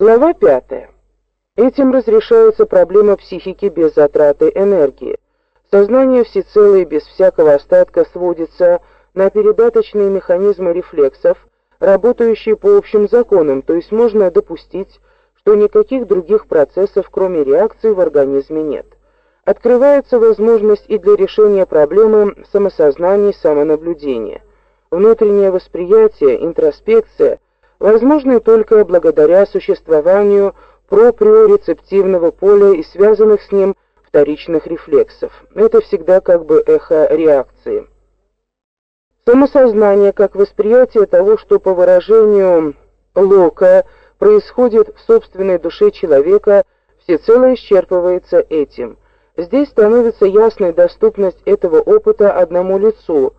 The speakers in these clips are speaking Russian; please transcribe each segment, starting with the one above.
Глава 5. Этим разрешается проблема психики без затраты энергии. Сознание всецело и без всякого остатка сводится на передаточные механизмы рефлексов, работающие по общим законам, то есть можно допустить, что никаких других процессов, кроме реакции, в организме нет. Открывается возможность и для решения проблемы самосознания и самонаблюдения. Внутреннее восприятие, интроспекция возможны только благодаря существованию проприорецептивного поля и связанных с ним вторичных рефлексов. Это всегда как бы эхо реакции. Самосознание как восприятие того, что по выражению Лока происходит в собственной душе человека, всецело исчерпывается этим. Здесь становится ясной доступность этого опыта одному лицу,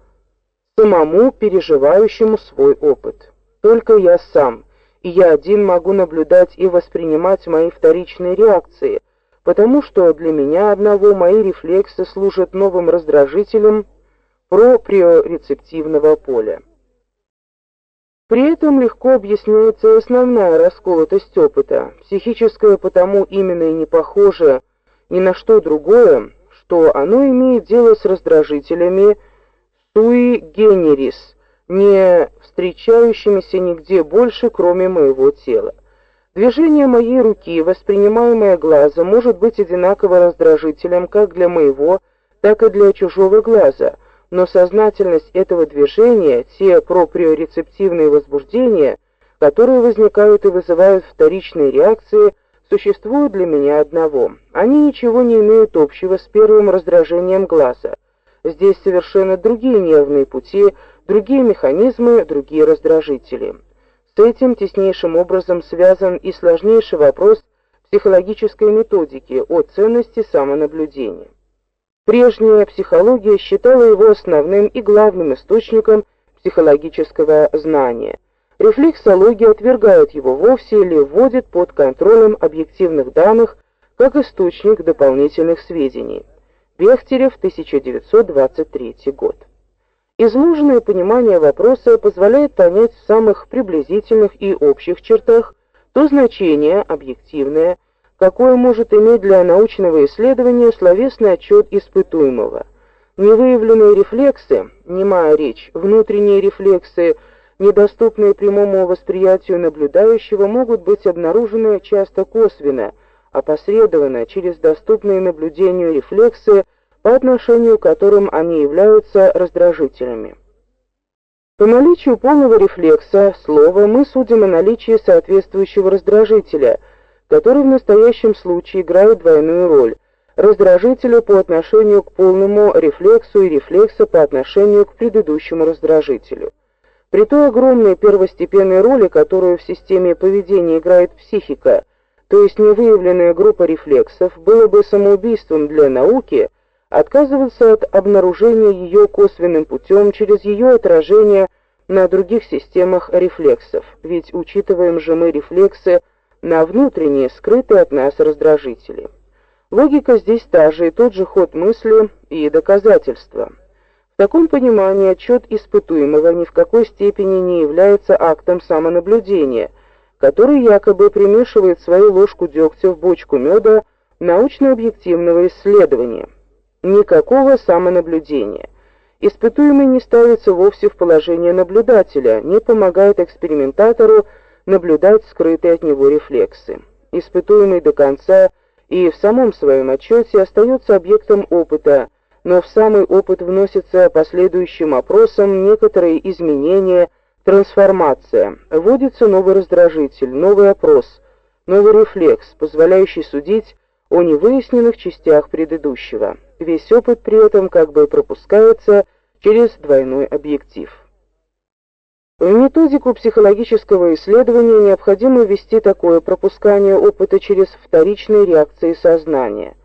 самому переживающему свой опыт. Только я сам, и я один могу наблюдать и воспринимать мои вторичные реакции, потому что для меня одного мои рефлексы служат новым раздражителем проприорецептивного поля. При этом легко объясняется основная расколотость опыта. Психическое потому именно и не похоже ни на что другое, что оно имеет дело с раздражителями sui generis, не встречающимися нигде больше, кроме моего тела. Движение моей руки, воспринимаемое глазом, может быть одинаково раздражителем как для моего, так и для чужого глаза, но сознательность этого движения, те проприорецептивные возбуждения, которые возникают и вызывают вторичные реакции, существуют для меня одного. Они ничего не имеют общего с первым раздражением глаза. Здесь совершенно другие нервные пути, другие механизмы, другие раздражители. С этим теснейшим образом связан и сложнейший вопрос психологической методики о ценности самонаблюдения. Прежняя психология считала его основным и главным источником психологического знания. Рефлексология отвергает его вовсе или вводит под контролем объективных данных как источник дополнительных сведений. Бехтерев, 1923 год. Изложенное понимание вопроса позволяет понять в самых приблизительных и общих чертах то значение объективное, какое может иметь для научного исследования словесный отчет испытуемого. Невыявленные рефлексы, немая речь, внутренние рефлексы, недоступные прямому восприятию наблюдающего, могут быть обнаружены часто косвенно, опосредованно через доступные наблюдению рефлексы по отношению к которым они являются раздражителями. По наличию полного рефлекса слова мы судим о наличии соответствующего раздражителя, который в настоящем случае играет двойную роль: раздражителя по отношению к полному рефлексу и рефлекса по отношению к предыдущему раздражителю. При той огромной первостепенной роли, которую в системе поведения играет психика, то есть невыявленная группа рефлексов, было бы самоубийством для науки отказываться от обнаружения ее косвенным путем через ее отражение на других системах рефлексов. Ведь учитываем же мы рефлексы на внутренние, скрытые от нас раздражители. Логика здесь та же, и тот же ход мысли и доказательства. В таком понимании отчет испытуемого ни в какой степени не является актом самонаблюдения, который якобы примешивает свою ложку дегтя в бочку меда научно-объективного исследования никакого самонаблюдения. Испытуемый не ставится вовсе в положение наблюдателя, не помогает экспериментатору наблюдать скрытые от него рефлексы. Испытуемый до конца и в самом своем отчете остается объектом опыта, но в самый опыт вносится последующим опросом некоторые изменения, трансформация. Вводится новый раздражитель, новый опрос, новый рефлекс, позволяющий судить о невыясненных частях предыдущего. Весь опыт при этом как бы пропускается через двойной объектив. В методику психологического исследования необходимо ввести такое пропускание опыта через вторичные реакции сознания.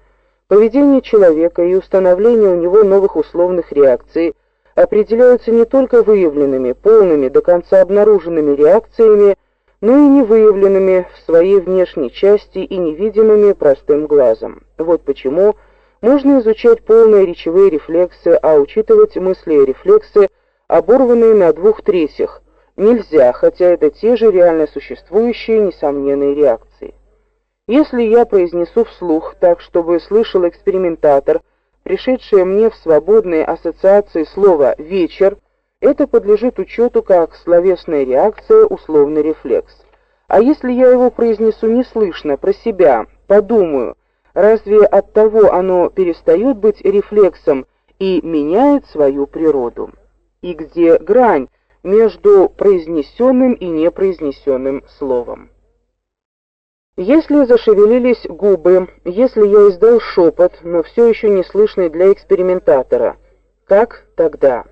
Поведение человека и установление у него новых условных реакций определяются не только выявленными, полными, до конца обнаруженными реакциями, но и невыявленными в своей внешней части и невидимыми простым глазом. Вот почему можно изучать полные речевые рефлексы, а учитывать мысли и рефлексы, оборванные на двух третьих, нельзя, хотя это те же реально существующие несомненные реакции. Если я произнесу вслух так, чтобы слышал экспериментатор, пришедшее мне в свободные ассоциации слово вечер, это подлежит учету как словесная реакция, условный рефлекс. А если я его произнесу неслышно про себя, подумаю, разве от того оно перестает быть рефлексом и меняет свою природу? И где грань между произнесенным и непроизнесенным словом? Если зашевелились губы, если я издал шепот, но все еще не слышный для экспериментатора, как тогда?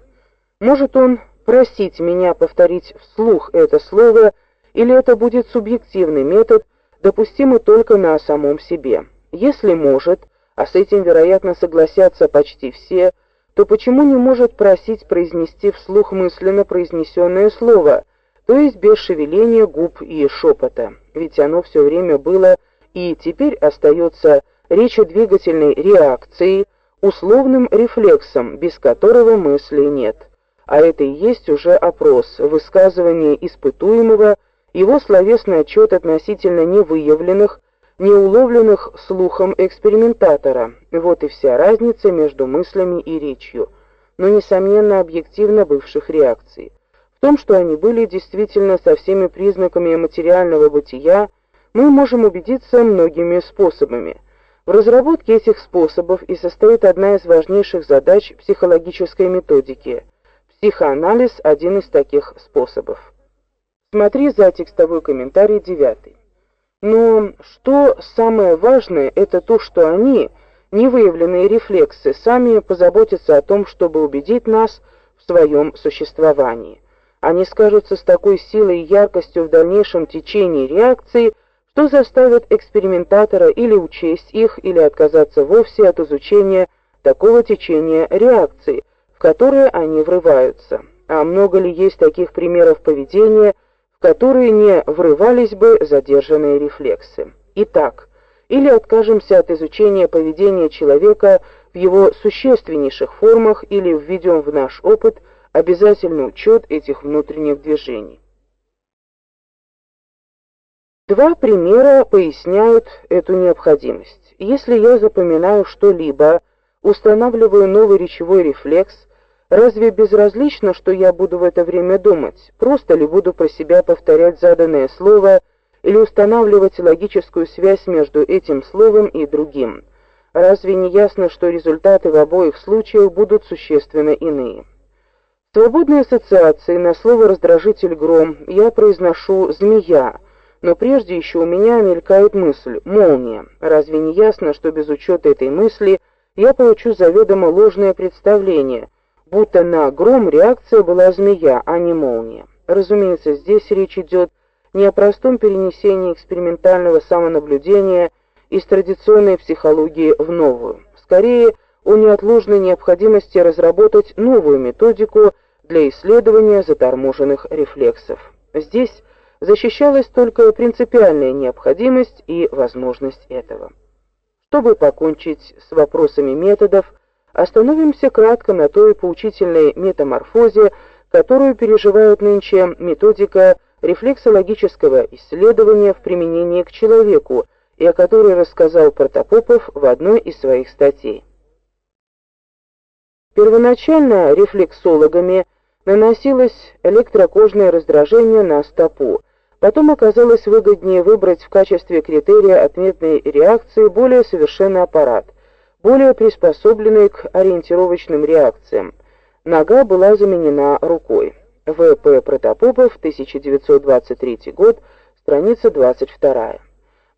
Может он просить меня повторить вслух это слово, или это будет субъективный метод, допустимый только на самом себе? Если может, а с этим, вероятно, согласятся почти все, то почему не может просить произнести вслух мысленно произнесенное слово, то есть без шевеления губ и шепота? Ведь оно все время было и теперь остается речедвигательной реакцией, условным рефлексом, без которого мысли нет а это и есть уже опрос, высказывание испытуемого, его словесный отчет относительно невыявленных, неуловленных слухом экспериментатора. Вот и вся разница между мыслями и речью, но несомненно объективно бывших реакций. В том, что они были действительно со всеми признаками материального бытия, мы можем убедиться многими способами. В разработке этих способов и состоит одна из важнейших задач психологической методики Психоанализ один из таких способов. Смотри за текстовой комментарий девятый. Но что самое важное это то, что они, невыявленные рефлексы, сами позаботятся о том, чтобы убедить нас в своем существовании. Они скажутся с такой силой и яркостью в дальнейшем течении реакции, что заставят экспериментатора или учесть их, или отказаться вовсе от изучения такого течения реакции которые они врываются. А много ли есть таких примеров поведения, в которые не врывались бы задержанные рефлексы? Итак, или откажемся от изучения поведения человека в его существеннейших формах, или введем в наш опыт обязательный учет этих внутренних движений. Два примера поясняют эту необходимость. Если я запоминаю что-либо, устанавливаю новый речевой рефлекс, Разве безразлично, что я буду в это время думать? Просто ли буду про себя повторять заданное слово или устанавливать логическую связь между этим словом и другим? Разве не ясно, что результаты в обоих случаях будут существенно иные? В свободной ассоциации на слово раздражитель гром я произношу змея, но прежде еще у меня мелькает мысль молния. Разве не ясно, что без учета этой мысли я получу заведомо ложное представление? Будто на гром реакция была змея, а не молния. Разумеется, здесь речь идет не о простом перенесении экспериментального самонаблюдения из традиционной психологии в новую. Скорее, о неотложной необходимости разработать новую методику для исследования заторможенных рефлексов. Здесь защищалась только принципиальная необходимость и возможность этого. Чтобы покончить с вопросами методов, Остановимся кратко на той поучительной метаморфозе, которую переживает нынче методика рефлексологического исследования в применении к человеку, и о которой рассказал Протопопов в одной из своих статей. Первоначально рефлексологами наносилось электрокожное раздражение на стопу. Потом оказалось выгоднее выбрать в качестве критерия ответной реакции более совершенный аппарат – более приспособленной к ориентировочным реакциям. Нога была заменена рукой. В.П. Протопопов, 1923 год, страница 22.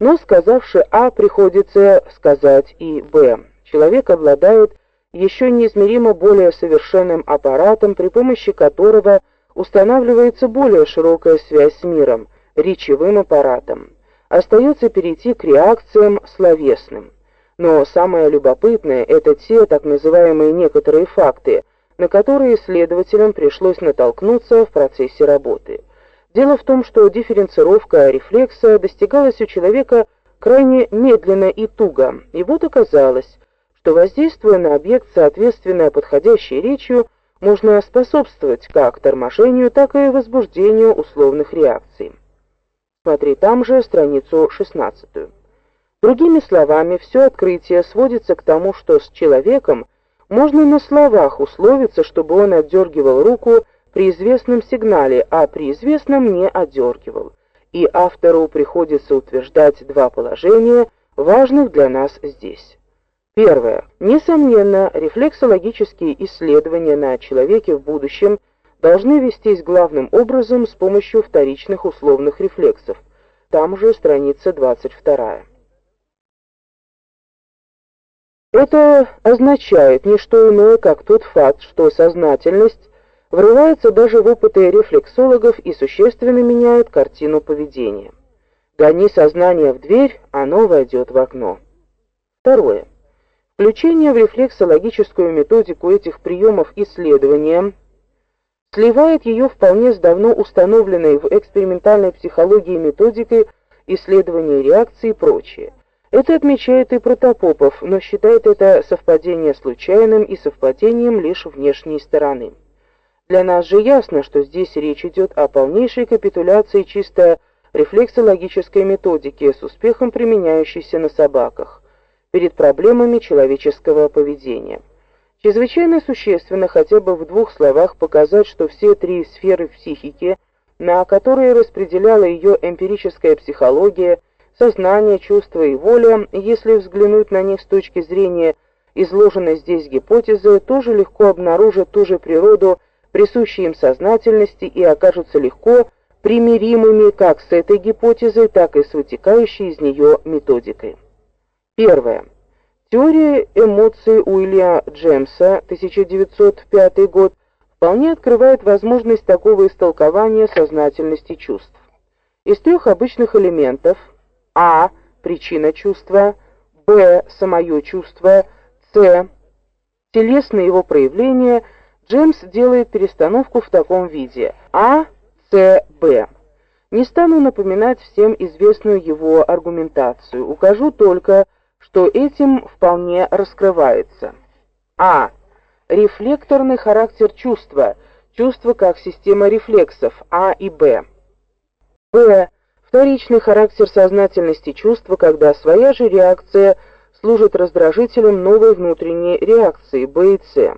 Но сказавши А, приходится сказать и Б. Человек обладает еще неизмеримо более совершенным аппаратом, при помощи которого устанавливается более широкая связь с миром, речевым аппаратом. Остается перейти к реакциям словесным. Но самое любопытное это те так называемые некоторые факты, на которые исследователям пришлось натолкнуться в процессе работы. Дело в том, что дифференцировка рефлекса достигалась у человека крайне медленно и туго. И вот оказалось, что воздействуя на объект соответственно подходящей речью, можно способствовать как торможению, так и возбуждению условных реакций. Смотри там же страницу 16. Другими словами, все открытие сводится к тому, что с человеком можно на словах условиться, чтобы он отдергивал руку при известном сигнале, а при известном не отдергивал. И автору приходится утверждать два положения, важных для нас здесь. Первое. Несомненно, рефлексологические исследования на человеке в будущем должны вестись главным образом с помощью вторичных условных рефлексов. Там же страница 22. Это означает не что иное, как тот факт, что сознательность врывается даже в опыты рефлексологов и существенно меняет картину поведения. Гони сознание в дверь, оно войдет в окно. Второе. Включение в рефлексологическую методику этих приемов исследования сливает ее вполне с давно установленной в экспериментальной психологии методикой исследования реакции и прочее. Это отмечает и Протопопов, но считает это совпадение случайным и совпадением лишь внешней стороны. Для нас же ясно, что здесь речь идет о полнейшей капитуляции чисто рефлексологической методики с успехом применяющейся на собаках перед проблемами человеческого поведения. Чрезвычайно существенно хотя бы в двух словах показать, что все три сферы психики, на которые распределяла ее эмпирическая психология, сознание, чувство и воля, если взглянуть на них с точки зрения изложенной здесь гипотезы, тоже легко обнаружат ту же природу присущей им сознательности и окажутся легко примиримыми как с этой гипотезой, так и с вытекающей из нее методикой. Первое. Теория эмоций Уилья Джемса, 1905 год, вполне открывает возможность такого истолкования сознательности чувств. Из трех обычных элементов – а. Причина чувства. Б. Самое чувство. С. Телесные его проявления. Джеймс делает перестановку в таком виде. А. С. Б. Не стану напоминать всем известную его аргументацию. Укажу только, что этим вполне раскрывается. А. Рефлекторный характер чувства. Чувство как система рефлексов А и Б. Б Вторичный характер сознательности чувства, когда своя же реакция служит раздражителем новой внутренней реакции Б и С.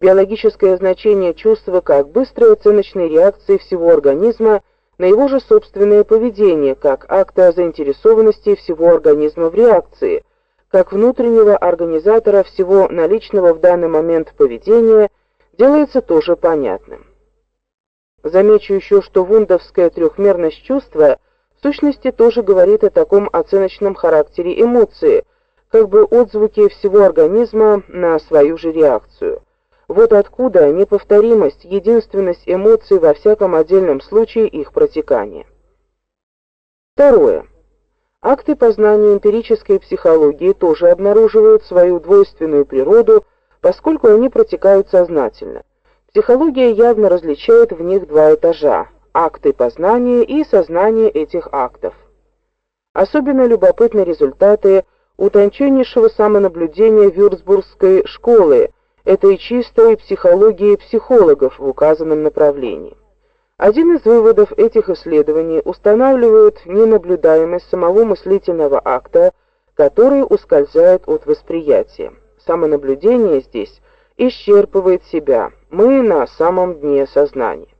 Биологическое значение чувства как быстрой оценочной реакции всего организма на его же собственное поведение, как акта заинтересованности всего организма в реакции, как внутреннего организатора всего наличного в данный момент поведения, делается тоже понятным. Замечу еще, что вундовская трехмерность чувства – сущности тоже говорит о таком оценочном характере эмоции, как бы отзвуки всего организма на свою же реакцию. Вот откуда неповторимость, единственность эмоций во всяком отдельном случае их протекания. Второе. Акты познания эмпирической психологии тоже обнаруживают свою двойственную природу, поскольку они протекают сознательно. Психология явно различает в них два этажа акты познания и сознания этих актов. Особенно любопытны результаты утонченнейшего самонаблюдения Вюрцбургской школы, этой чистой психологии психологов в указанном направлении. Один из выводов этих исследований устанавливает ненаблюдаемость самого мыслительного акта, который ускользает от восприятия. Самонаблюдение здесь исчерпывает себя. Мы на самом дне сознания.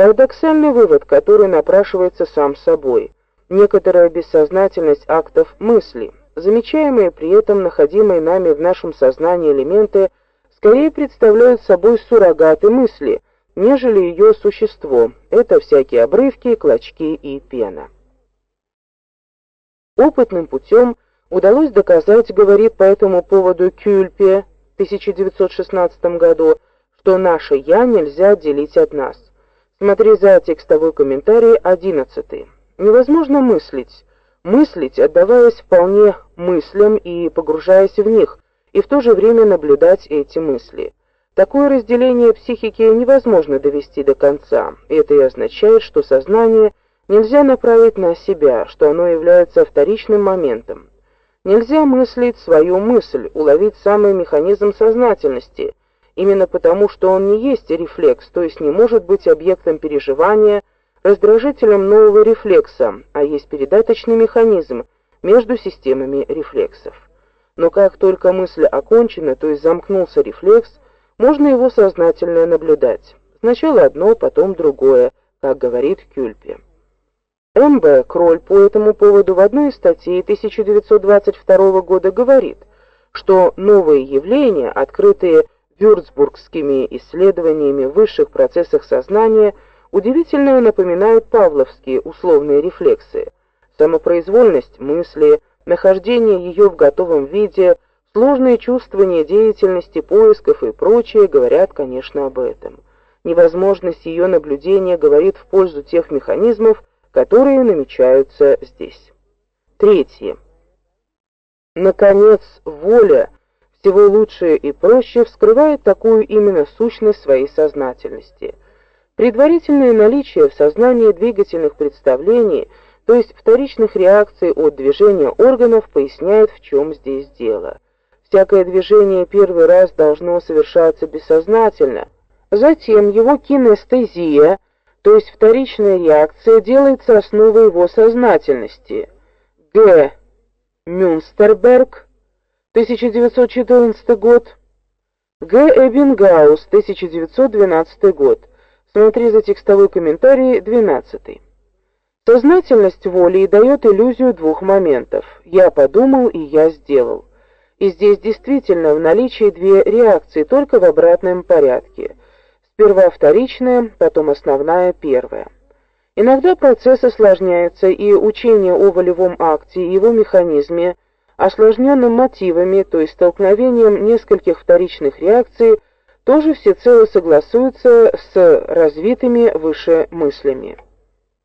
Парадоксальный вывод, который напрашивается сам собой. Некоторая бессознательность актов мысли, замечаемые при этом находимые нами в нашем сознании элементы, скорее представляют собой суррогаты мысли, нежели ее существо. Это всякие обрывки, клочки и пена. Опытным путем удалось доказать, говорит по этому поводу Кюльпе в 1916 году, что наше «я» нельзя отделить от нас. Смотри за текстовой комментарий 11. Невозможно мыслить, мыслить, отдаваясь вполне мыслям и погружаясь в них, и в то же время наблюдать эти мысли. Такое разделение психики невозможно довести до конца. Это и означает, что сознание нельзя направить на себя, что оно является вторичным моментом. Нельзя мыслить свою мысль, уловить самый механизм сознательности, именно потому, что он не есть рефлекс, то есть не может быть объектом переживания, раздражителем нового рефлекса, а есть передаточный механизм между системами рефлексов. Но как только мысль окончена, то есть замкнулся рефлекс, можно его сознательно наблюдать. Сначала одно, потом другое, как говорит Кюльпе. М.Б. Кроль по этому поводу в одной из статей 1922 года говорит, что новые явления, открытые вюрцбургскими исследованиями в высших процессах сознания, удивительно напоминают павловские условные рефлексы. Самопроизвольность мысли, нахождение ее в готовом виде, сложные чувствования деятельности, поисков и прочее говорят, конечно, об этом. Невозможность ее наблюдения говорит в пользу тех механизмов, которые намечаются здесь. Третье. Наконец, воля, всего лучшее и проще, вскрывает такую именно сущность своей сознательности. Предварительное наличие в сознании двигательных представлений, то есть вторичных реакций от движения органов, поясняет, в чем здесь дело. Всякое движение первый раз должно совершаться бессознательно, затем его кинестезия – то есть вторичная реакция делается основой его сознательности. Г. Мюнстерберг, 1914 год. Г. Эббингаус, 1912 год. Смотри за текстовой комментарий 12. Сознательность воли дает иллюзию двух моментов: я подумал и я сделал. И здесь действительно в наличии две реакции, только в обратном порядке. Сперва вторичная, потом основная первая. Иногда процесс осложняется, и учение о волевом акте и его механизме, осложненным мотивами, то есть столкновением нескольких вторичных реакций, тоже всецело согласуется с развитыми выше мыслями.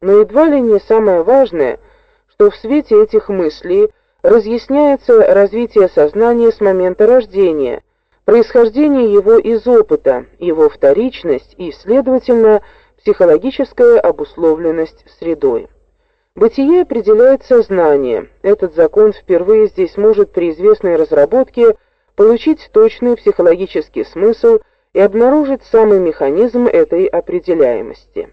Но едва ли не самое важное, что в свете этих мыслей разъясняется развитие сознания с момента рождения – происхождение его из опыта, его вторичность и, следовательно, психологическая обусловленность средой. Бытие определяет сознание. Этот закон впервые здесь может при известной разработке получить точный психологический смысл и обнаружить самый механизм этой определяемости.